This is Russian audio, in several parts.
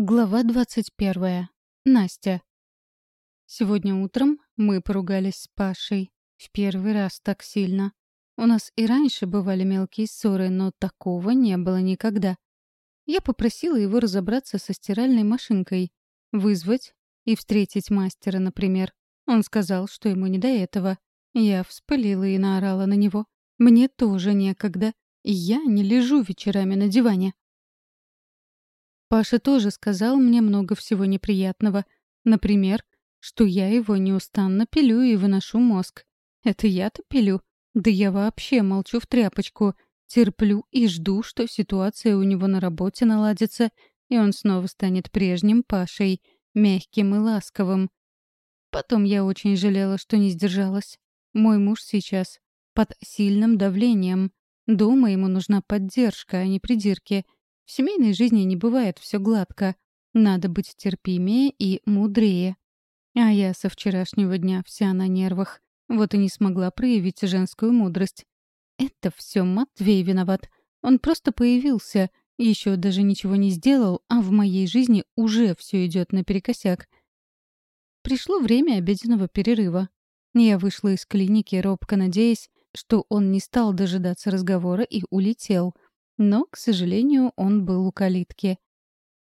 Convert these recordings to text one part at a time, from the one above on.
Глава 21. Настя. Сегодня утром мы поругались с Пашей. В первый раз так сильно. У нас и раньше бывали мелкие ссоры, но такого не было никогда. Я попросила его разобраться со стиральной машинкой, вызвать и встретить мастера, например. Он сказал, что ему не до этого. Я вспылила и наорала на него. Мне тоже некогда. Я не лежу вечерами на диване. Паша тоже сказал мне много всего неприятного. Например, что я его неустанно пилю и выношу мозг. Это я-то пилю? Да я вообще молчу в тряпочку, терплю и жду, что ситуация у него на работе наладится, и он снова станет прежним Пашей, мягким и ласковым. Потом я очень жалела, что не сдержалась. Мой муж сейчас под сильным давлением. Дома ему нужна поддержка, а не придирки — в семейной жизни не бывает все гладко. Надо быть терпимее и мудрее. А я со вчерашнего дня вся на нервах. Вот и не смогла проявить женскую мудрость. Это все Матвей виноват. Он просто появился, еще даже ничего не сделал, а в моей жизни уже все идет наперекосяк. Пришло время обеденного перерыва. Я вышла из клиники, робко надеясь, что он не стал дожидаться разговора и улетел — но, к сожалению, он был у калитки.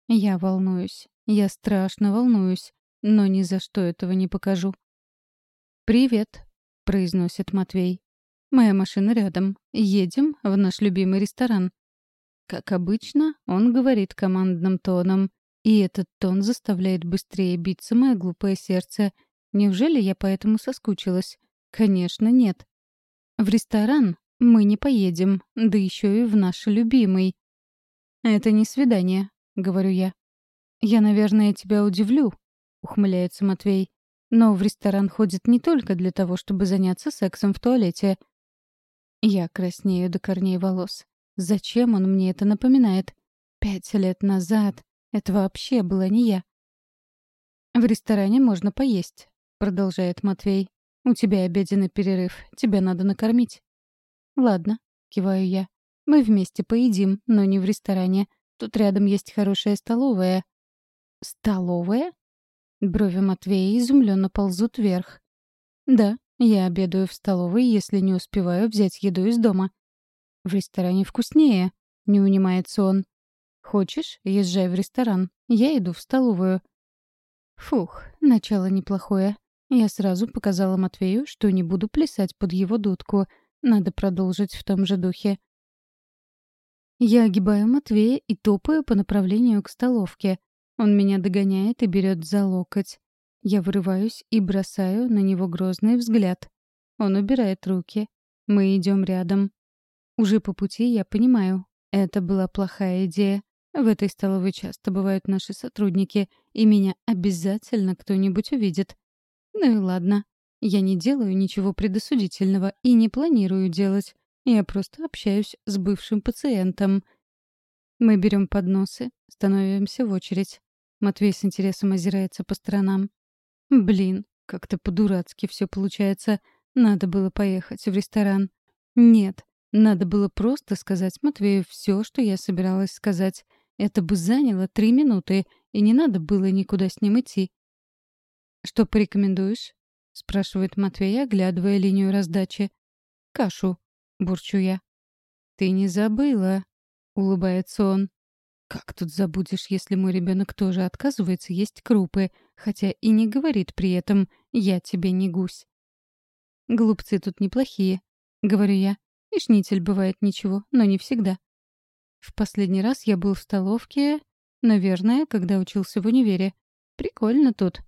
Я волнуюсь. Я страшно волнуюсь, но ни за что этого не покажу. «Привет», — произносит Матвей. «Моя машина рядом. Едем в наш любимый ресторан». Как обычно, он говорит командным тоном, и этот тон заставляет быстрее биться мое глупое сердце. Неужели я поэтому соскучилась? Конечно, нет. В ресторан мы не поедем, да еще и в наш любимый. Это не свидание, говорю я. Я, наверное, тебя удивлю, ухмыляется Матвей. Но в ресторан ходит не только для того, чтобы заняться сексом в туалете. Я краснею до корней волос. Зачем он мне это напоминает? Пять лет назад это вообще была не я. «В ресторане можно поесть», — продолжает Матвей. «У тебя обеденный перерыв, тебя надо накормить». «Ладно», — киваю я. «Мы вместе поедим, но не в ресторане. Тут рядом есть хорошая столовая». «Столовая?» Брови Матвея изумленно ползут вверх. «Да, я обедаю в столовой, если не успеваю взять еду из дома». «В ресторане вкуснее», — не унимается он. «Хочешь, езжай в ресторан. Я иду в столовую». Фух, начало неплохое. Я сразу показала Матвею, что не буду плясать под его дудку — надо продолжить в том же духе. Я огибаю Матвея и топаю по направлению к столовке. Он меня догоняет и берет за локоть. Я вырываюсь и бросаю на него грозный взгляд. Он убирает руки. Мы идем рядом. Уже по пути я понимаю, это была плохая идея. В этой столовой часто бывают наши сотрудники, и меня обязательно кто-нибудь увидит. Ну и ладно. Я не делаю ничего предосудительного и не планирую делать. Я просто общаюсь с бывшим пациентом. Мы берем подносы, становимся в очередь. Матвей с интересом озирается по сторонам. Блин, как-то по-дурацки все получается. Надо было поехать в ресторан. Нет, надо было просто сказать Матвею все, что я собиралась сказать. Это бы заняло три минуты, и не надо было никуда с ним идти. «Что порекомендуешь?» — спрашивает Матвей, оглядывая линию раздачи. «Кашу», — бурчу я. «Ты не забыла», — улыбается он. «Как тут забудешь, если мой ребенок тоже отказывается есть крупы, хотя и не говорит при этом «я тебе не гусь». «Глупцы тут неплохие», — говорю я. «И шнитель бывает ничего, но не всегда». В последний раз я был в столовке, наверное, когда учился в универе. Прикольно тут.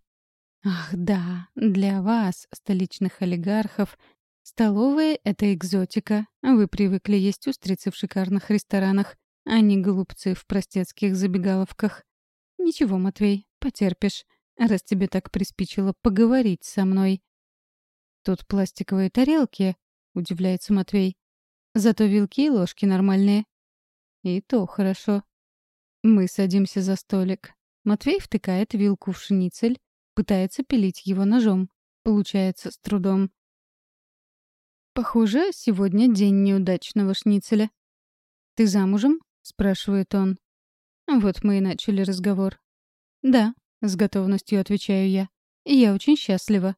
Ах, да, для вас, столичных олигархов, столовые — это экзотика. Вы привыкли есть устрицы в шикарных ресторанах, а не голубцы в простецких забегаловках. Ничего, Матвей, потерпишь, раз тебе так приспичило поговорить со мной. Тут пластиковые тарелки, — удивляется Матвей. Зато вилки и ложки нормальные. И то хорошо. Мы садимся за столик. Матвей втыкает вилку в шницель, Пытается пилить его ножом. Получается с трудом. «Похоже, сегодня день неудачного шницеля». «Ты замужем?» — спрашивает он. Вот мы и начали разговор. «Да», — с готовностью отвечаю я. «И я очень счастлива».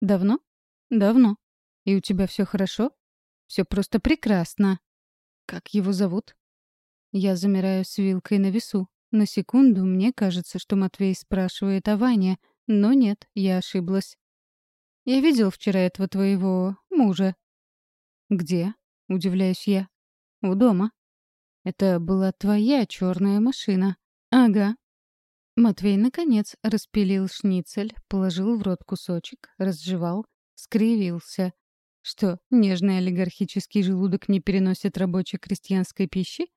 «Давно?» «Давно. И у тебя все хорошо?» «Все просто прекрасно». «Как его зовут?» Я замираю с вилкой на весу. На секунду мне кажется, что Матвей спрашивает о Ване, но нет, я ошиблась. «Я видел вчера этого твоего мужа». «Где?» — удивляюсь я. «У дома». «Это была твоя черная машина». «Ага». Матвей, наконец, распилил шницель, положил в рот кусочек, разжевал, скривился. Что, нежный олигархический желудок не переносит рабочей крестьянской пищи?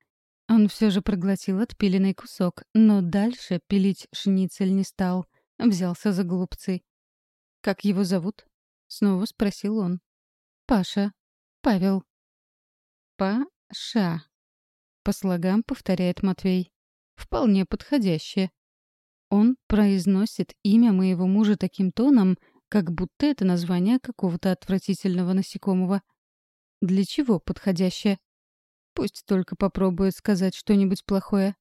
Он все же проглотил отпиленный кусок, но дальше пилить шницель не стал. Взялся за голубцы. «Как его зовут?» — снова спросил он. «Паша. Павел». «Паша», — по слогам повторяет Матвей. «Вполне подходящее». Он произносит имя моего мужа таким тоном, как будто это название какого-то отвратительного насекомого. Для чего подходящее? Пусть только попробует сказать что-нибудь плохое.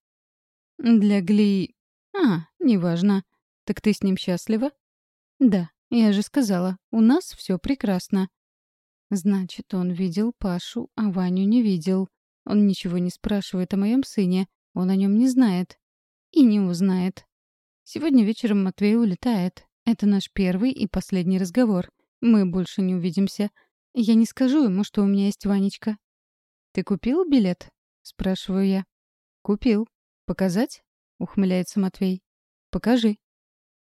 Для Гли... А, неважно. Так ты с ним счастлива? Да, я же сказала, у нас все прекрасно. Значит, он видел Пашу, а Ваню не видел. Он ничего не спрашивает о моем сыне. Он о нем не знает. И не узнает. Сегодня вечером Матвей улетает. Это наш первый и последний разговор. Мы больше не увидимся. Я не скажу ему, что у меня есть Ванечка. «Ты купил билет?» — спрашиваю я. «Купил. Показать?» — ухмыляется Матвей. «Покажи».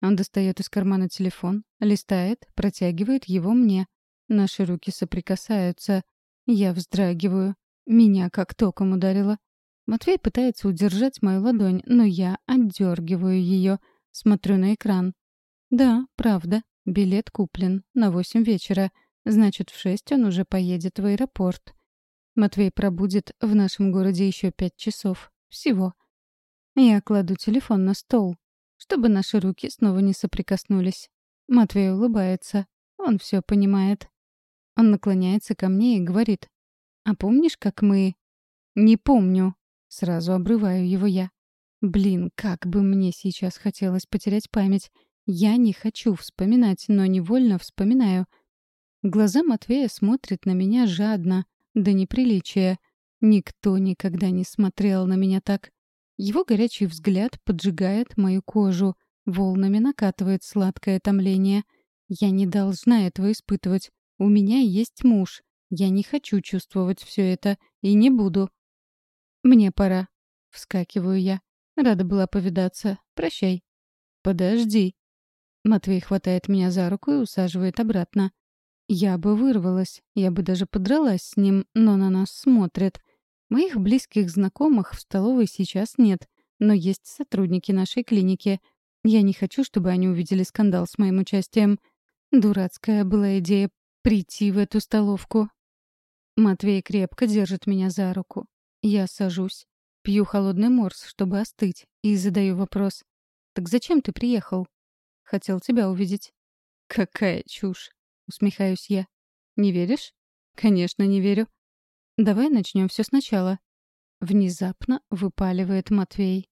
Он достает из кармана телефон, листает, протягивает его мне. Наши руки соприкасаются. Я вздрагиваю. Меня как током ударило. Матвей пытается удержать мою ладонь, но я отдергиваю ее, смотрю на экран. Да, правда. Билет куплен на восемь вечера. Значит, в шесть он уже поедет в аэропорт. Матвей пробудет в нашем городе еще пять часов. Всего. Я кладу телефон на стол, чтобы наши руки снова не соприкоснулись. Матвей улыбается. Он все понимает. Он наклоняется ко мне и говорит. «А помнишь, как мы...» «Не помню». Сразу обрываю его я. Блин, как бы мне сейчас хотелось потерять память. Я не хочу вспоминать, но невольно вспоминаю. Глаза Матвея смотрят на меня жадно, до неприличия. Никто никогда не смотрел на меня так. Его горячий взгляд поджигает мою кожу, волнами накатывает сладкое томление. Я не должна этого испытывать. У меня есть муж. Я не хочу чувствовать все это и не буду. Мне пора. Вскакиваю я. Рада была повидаться. Прощай. Подожди. Матвей хватает меня за руку и усаживает обратно. Я бы вырвалась, я бы даже подралась с ним, но на нас смотрят. Моих близких знакомых в столовой сейчас нет, но есть сотрудники нашей клиники. Я не хочу, чтобы они увидели скандал с моим участием. Дурацкая была идея прийти в эту столовку. Матвей крепко держит меня за руку. Я сажусь, пью холодный морс, чтобы остыть, и задаю вопрос. «Так зачем ты приехал?» Хотел тебя увидеть. Какая чушь. Усмехаюсь я. Не веришь? Конечно, не верю. Давай начнем все сначала. Внезапно выпаливает Матвей.